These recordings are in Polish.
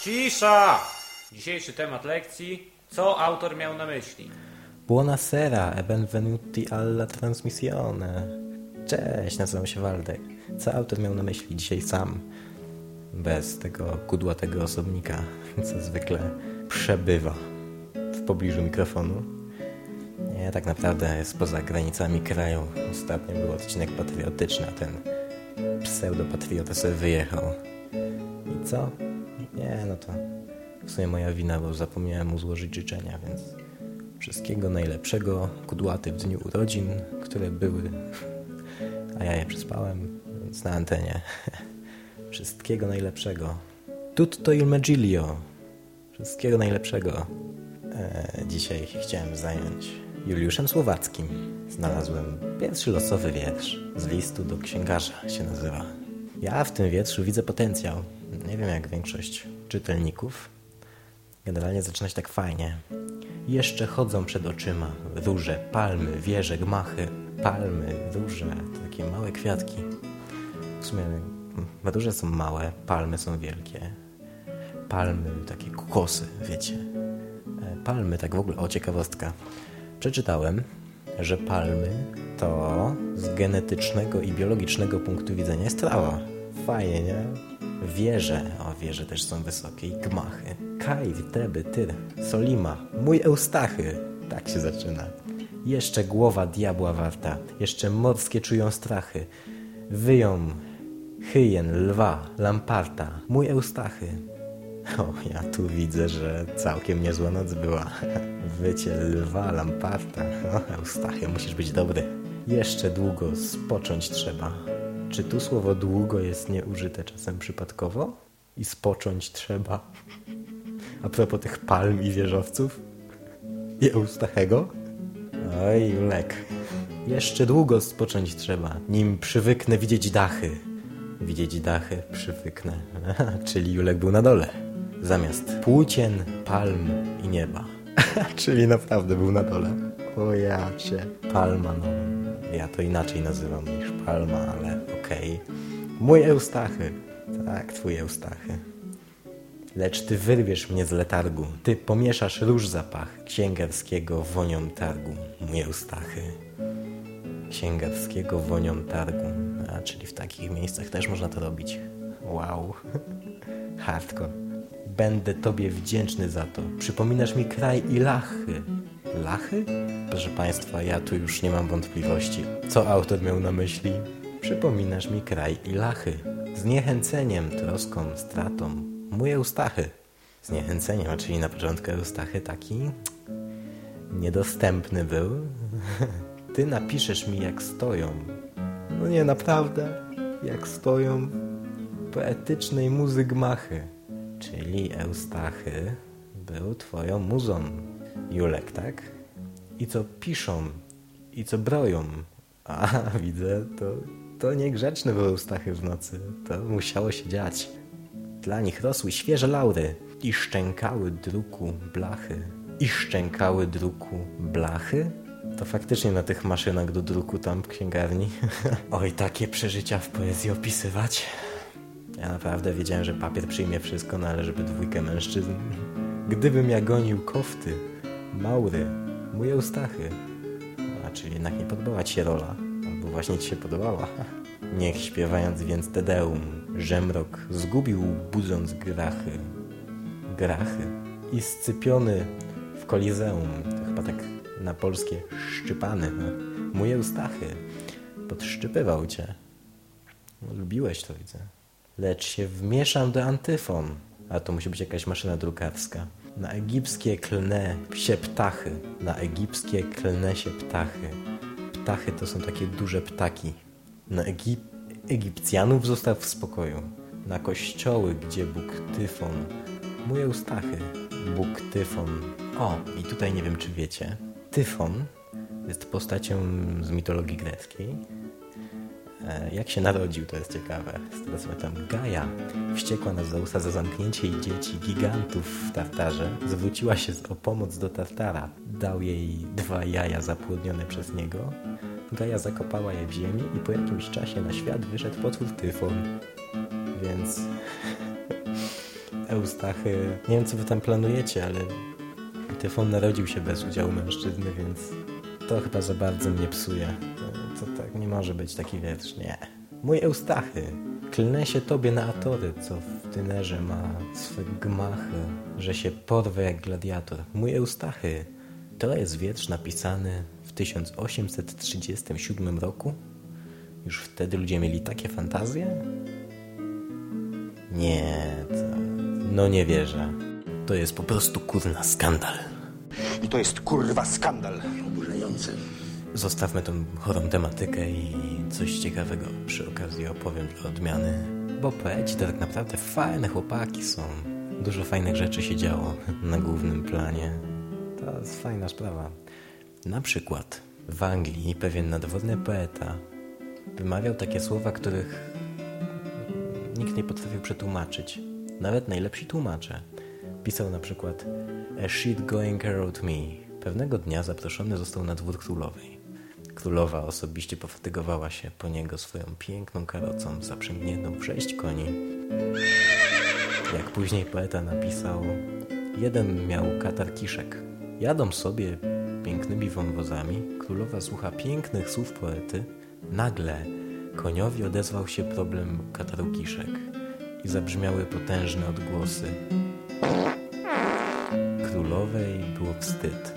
Cisza! Dzisiejszy temat lekcji. Co autor miał na myśli? Buonasera e benvenuti alla trasmissione. Cześć, nazywam się Waldek. Co autor miał na myśli dzisiaj sam? Bez tego kudłatego osobnika, co zwykle przebywa w pobliżu mikrofonu. Nie, tak naprawdę jest poza granicami kraju. Ostatnio był odcinek patriotyczny, a ten pseudopatriota sobie wyjechał. I co? Nie, no to w sumie moja wina, bo zapomniałem mu złożyć życzenia, więc wszystkiego najlepszego, kudłaty w dniu urodzin, które były, a ja je przespałem, więc na antenie. Wszystkiego najlepszego. Tutto il meglio. Wszystkiego najlepszego. E, dzisiaj chciałem zająć Juliuszem Słowackim. Znalazłem pierwszy losowy wiersz z listu do księgarza się nazywa. Ja w tym wierszu widzę potencjał. Nie wiem jak większość czytelników. Generalnie zaczyna się tak fajnie. Jeszcze chodzą przed oczyma róże, palmy, wieże, gmachy. Palmy, róże, takie małe kwiatki. W sumie róże są małe, palmy są wielkie. Palmy, takie kokosy, wiecie. E, Palmy, tak w ogóle, o ciekawostka. Przeczytałem, że palmy to z genetycznego i biologicznego punktu widzenia jest trawa. Fajnie, nie? Wieże, o wieże też są wysokie i gmachy. Kair, Teby, Tyr, Solima, mój Eustachy. Tak się zaczyna. Jeszcze głowa diabła warta, jeszcze morskie czują strachy. Wyją, hyjen, lwa, lamparta, mój Eustachy. O, ja tu widzę, że całkiem niezła noc była. Wycie lwa, lamparta. O, Eustachy, musisz być dobry. Jeszcze długo spocząć trzeba. Czy tu słowo długo jest nieużyte czasem przypadkowo? I spocząć trzeba. A propos tych palm i wieżowców? I Eustachego? Oj, Julek. Jeszcze długo spocząć trzeba, nim przywyknę widzieć dachy. Widzieć dachy przywyknę. Czyli Julek był na dole. Zamiast płócien, palm i nieba. Czyli naprawdę był na dole. O ja cię. Palma, no. Ja to inaczej nazywam niż palma, ale okej. Mój Eustachy. Tak, twój Eustachy. Lecz ty wyrwiesz mnie z letargu. Ty pomieszasz róż zapach księgarskiego wonią targu. Mój Eustachy. Księgarskiego wonią targu. A, czyli w takich miejscach też można to robić. Wow. Hardcore. Będę tobie wdzięczny za to. Przypominasz mi kraj i lachy. Lachy? Proszę Państwa, ja tu już nie mam wątpliwości. Co autor miał na myśli? Przypominasz mi kraj i lachy. Zniechęceniem, troską, stratą. Mój Eustachy. Zniechęceniem, czyli na początku Eustachy taki niedostępny był. Ty napiszesz mi jak stoją. No nie, naprawdę. Jak stoją poetycznej muzy gmachy. Czyli Eustachy był twoją muzą. Julek, tak? I co piszą, i co broją. A, widzę, to, to niegrzeczne były Eustachy w nocy. To musiało się dziać. Dla nich rosły świeże laury i szczękały druku blachy. I szczękały druku blachy? To faktycznie na tych maszynach do druku tam w księgarni. Oj, takie przeżycia w poezji opisywać. Ja naprawdę wiedziałem, że papier przyjmie wszystko, no ale żeby dwójkę mężczyzn. Gdybym ja gonił kofty, maury, mój Eustachy. A czyli jednak nie podobała ci się rola. Albo właśnie ci się podobała. Niech śpiewając więc Tedeum, żemrok zgubił budząc grachy. Grachy. I scypiony w kolizeum, to chyba tak na polskie szczypany. No. Mój Eustachy podszczypywał cię. Lubiłeś to, widzę. Lecz się wmieszam do antyfon. A to musi być jakaś maszyna drukarska. Na egipskie klnę się ptachy. Na egipskie klnę się ptachy. Ptachy to są takie duże ptaki. Na Egip Egipcjanów zostaw w spokoju. Na kościoły, gdzie Bóg Tyfon. Mój Eustachy. Bóg Tyfon. O, i tutaj nie wiem, czy wiecie. Tyfon jest postacią z mitologii greckiej. E, Jak się narodził, to jest ciekawe. Z tego co pamiętam, Gaja, wściekła na Zeusa za zamknięcie jej dzieci, gigantów w Tartarze, zwróciła się o pomoc do Tartara. Dał jej dwa jaja zapłodnione przez niego. Gaja zakopała je w ziemi i po jakimś czasie na świat wyszedł potwór Tyfon. Więc Eustachy. Nie wiem, co wy tam planujecie, ale Tyfon narodził się bez udziału mężczyzny, więc to chyba za bardzo mnie psuje. Tak nie może być taki wiersz, nie. Mój Eustachy, klnę się tobie na atory, co w tynerze ma swe gmachy, że się porwę jak gladiator. Mój Eustachy, to jest wiersz napisany w 1837 roku? Już wtedy ludzie mieli takie fantazje? Nie, to... no nie wierzę. To jest po prostu kurna skandal. I to jest kurwa skandal. Oburzający. Zostawmy tą chorą tematykę i coś ciekawego przy okazji opowiem dla odmiany. Bo poeci to tak naprawdę fajne chłopaki są. Dużo fajnych rzeczy się działo na głównym planie. To jest fajna sprawa. Na przykład w Anglii pewien nadworny poeta wymawiał takie słowa, których nikt nie potrafił przetłumaczyć. Nawet najlepsi tłumacze. Pisał na przykład A shit going around me. Pewnego dnia zaproszony został na dwór królowej. Królowa osobiście pofatygowała się po niego swoją piękną karocą zaprzęgniętą w sześć koni. Jak później poeta napisał, jeden miał katar kiszek. Jadą sobie pięknymi wąwozami, królowa słucha pięknych słów poety. Nagle koniowi odezwał się problem kataru kiszek i zabrzmiały potężne odgłosy. Królowej było wstyd,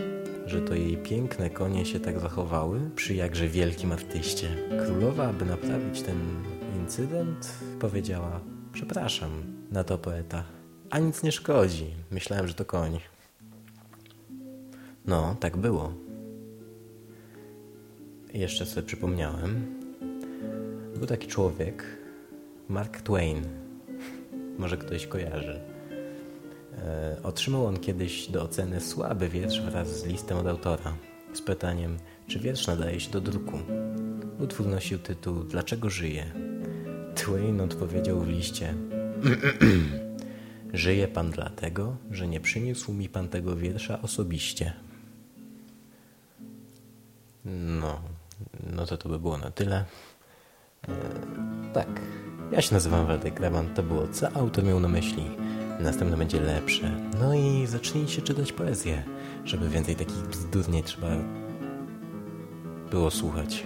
że to jej piękne konie się tak zachowały przy jakże wielkim artyście. Królowa, aby naprawić ten incydent, powiedziała: Przepraszam, na to poeta. A nic nie szkodzi. Myślałem, że to koń. No, tak było. I jeszcze sobie przypomniałem. Był taki człowiek, Mark Twain. Może ktoś kojarzy. E, otrzymał on kiedyś do oceny słaby wiersz wraz z listem od autora z pytaniem, czy wiersz nadaje się do druku. Utwór nosił tytuł Dlaczego żyje? Twain odpowiedział w liście Żyje pan dlatego, że nie przyniósł mi pan tego wiersza osobiście. No, no to to by było na tyle. E, tak, ja się nazywam Waldek Graban, to było co autor miał na myśli. Następne będzie lepsze. No i zacznijcie czytać poezję, żeby więcej takich bzdur nie trzeba było słuchać.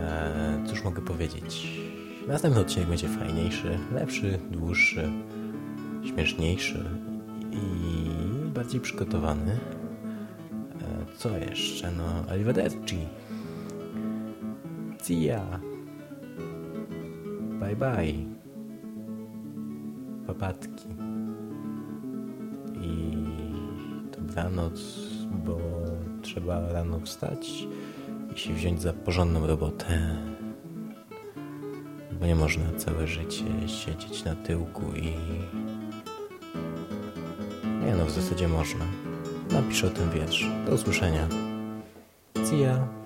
Eee, cóż mogę powiedzieć? Następny odcinek będzie fajniejszy, lepszy, dłuższy, śmieszniejszy i bardziej przygotowany. Eee, co jeszcze? No, arrivederci. See ya. Bye bye. Papatki. I dobranoc, bo trzeba rano wstać i się wziąć za porządną robotę. Bo nie można całe życie siedzieć na tyłku i... Nie no, w zasadzie można. Napiszę o tym wiersz. Do usłyszenia. See ya.